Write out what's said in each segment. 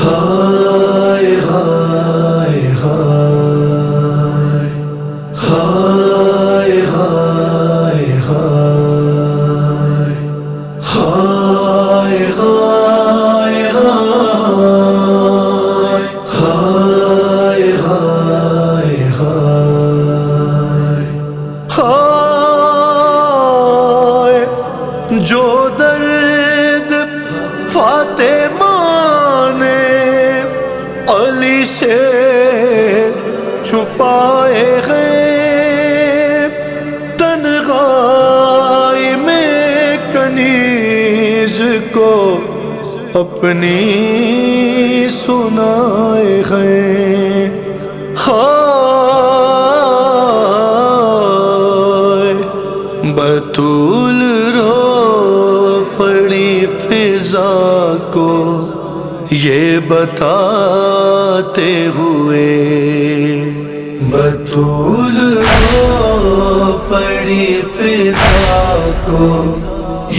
ہاں۔ کو اپنی سنائے گئے ہائے، بطول رو پڑی فضا کو یہ بتاتے ہوئے۔ بطول رو پڑی فضا کو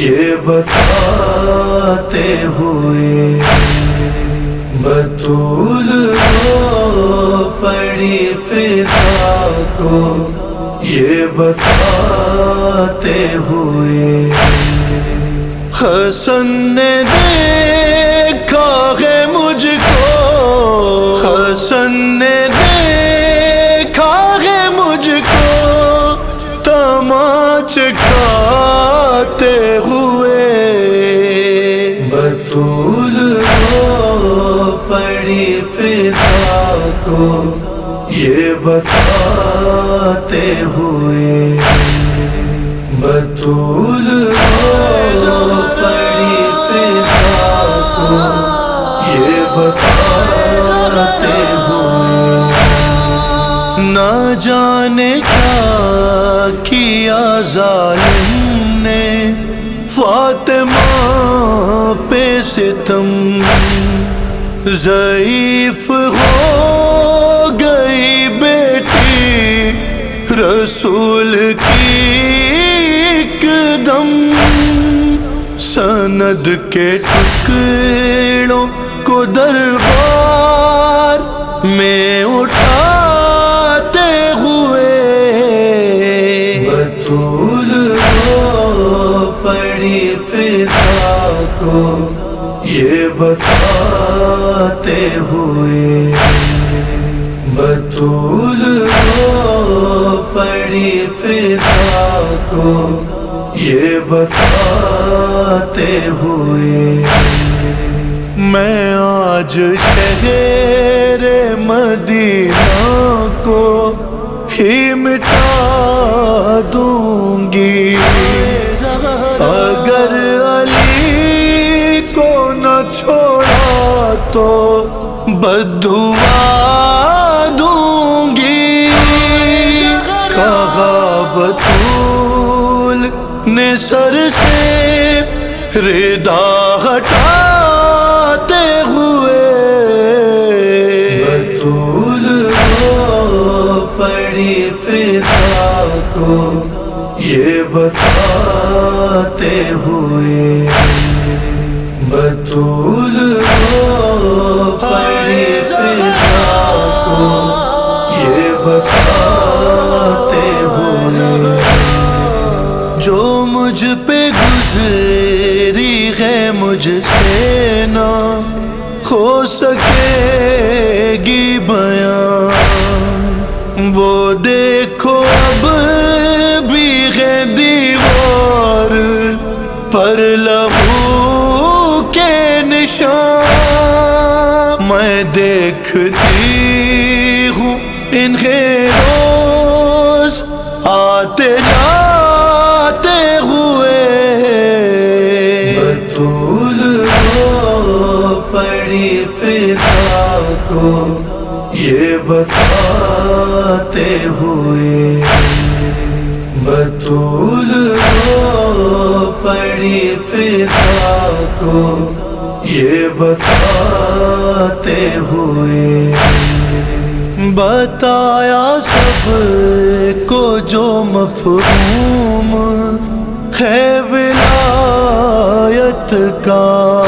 یہ بتاتے ہوئے بطول پڑی فضا کو یہ بتاتے ہوئے حسن نے دیکھا ہے مجھ کو، حسن نے بتاتے ہوئے بطول رو فضا کو یہ بتاتے ہوئے نہ جانے کیا کیا ظالم نے فاطمہ پہ ستم ضعیف ہو رسول کی ایک دم سند کے ٹکڑوں کو دربار میں اٹھاتے ہوئے بطول رو پڑی فضا کو یہ بتاتے ہوئے بطول رو پڑی فضا کو یہ بتاتے ہوئے۔ میں آج شہر مدینہ کو ہی مٹا دوں گی۔ اگر علی کو نہ چھوڑا تو بدعا بطول نے سر سے ردا ہٹاتے ہوئے بطول رو پڑی فضا کو یہ بتاتے ہوئے بطول رو پڑی فضا کو یہ بتاتے ہوئے مجھ پہ گزری ہے مجھ سے نہ ہو سکے گی بیان۔ وہ دیکھو اب بھی ہے دیوار پر لہو کے نشان۔ میں دیکھتی ہوں انہیں بتاتے ہوئے۔ بتایا سب کو جو مفہوم ہے ولایت کا۔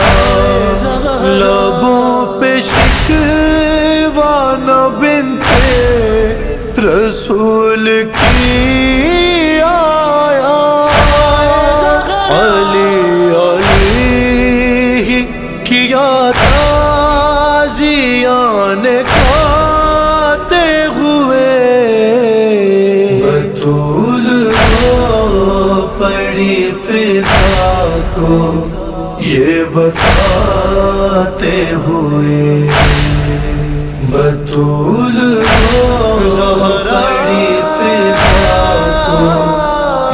لبوں پہ شکوہ بنتے۔ رسول کی آیا۔ علی علی کو یہ بتاتے ہوئے بطول فضا کو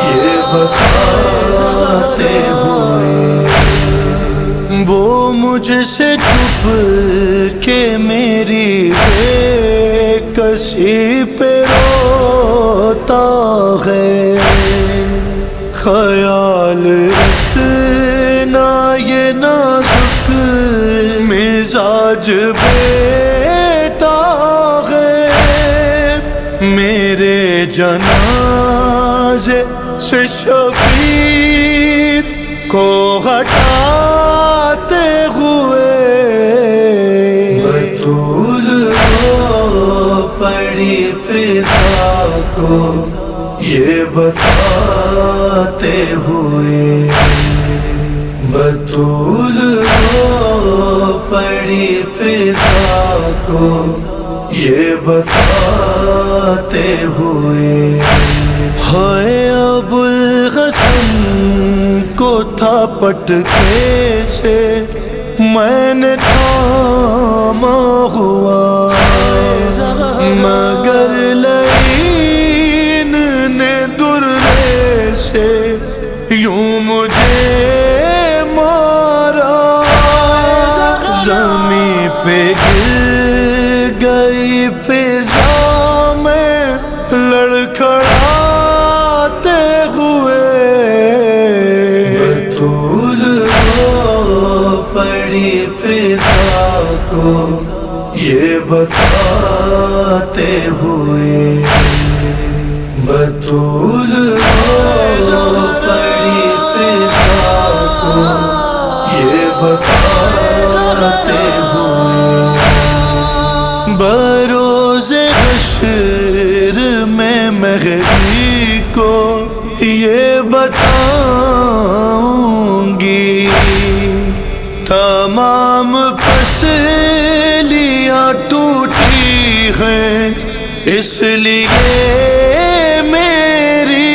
یہ بتاتے ہوئے وہ مجھ سے چھپ کے میری کسی پہ روتا ہے خیال مزاج بیٹا ہے میرے جنازے سے شبیر کو ہٹاتے ہوئے بطول ہو پڑی فضا کو یہ بتاتے ہوئے بطول ہو پڑی یہ بتاتے ہوئے۔ ہائے ابو الحسن کو تھا پٹکے سے میں نے تھاما ہوا۔ میں بطول ہو پڑی فضا کو یہ بتاتے ہوئے۔ بطول ہو پڑی فضا کو یہ بتاتے ہوئے۔ بروز حشر ہیں اس لیے میری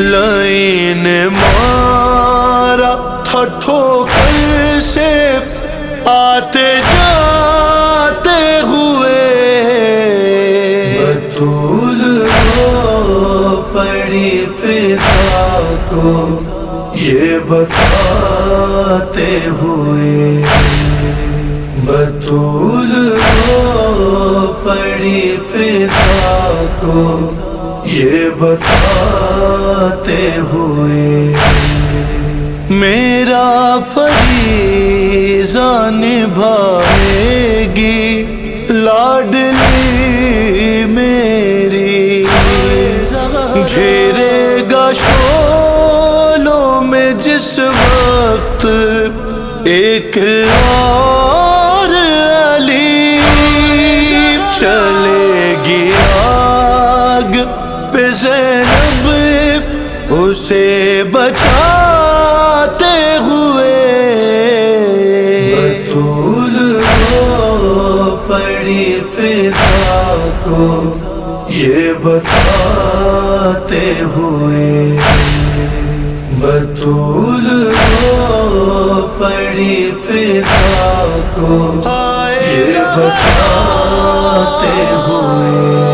لائن مارا تھا ٹھوکر سے آتے جاتے ہوئے بطول ہو پڑی فضا کو یہ بتاتے ہوئے بطول ہو پڑی فضا کو یہ بتاتے ہوئے۔ میرا فریضہ نبھائے گی لاڈلی اسے بچاتے ہوئے بطول ہو پڑی فضا کو یہ بتاتے ہوئے۔ بطول ہو پڑی فضا کو یہ بتاتے ہوئے۔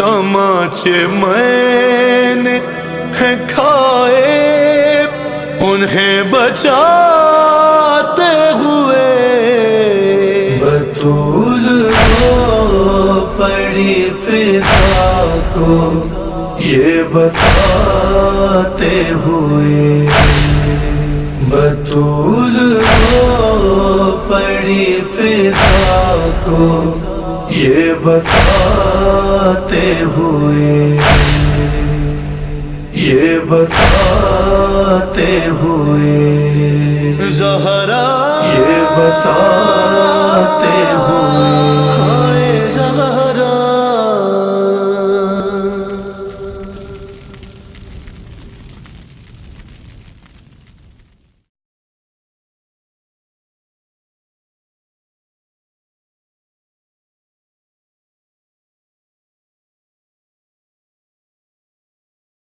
تماچے میں نے ہیں کھائے، انہیں بچاتے ہوئے۔ بطول ہو فضا کو، یہ بتاتے ہوئے۔ بطول ہو یہ بتاتے ہوئے یہ بتاتے ہوئے زہرا یہ بتاتے ہوئے۔